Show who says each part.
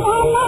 Speaker 1: 妈妈。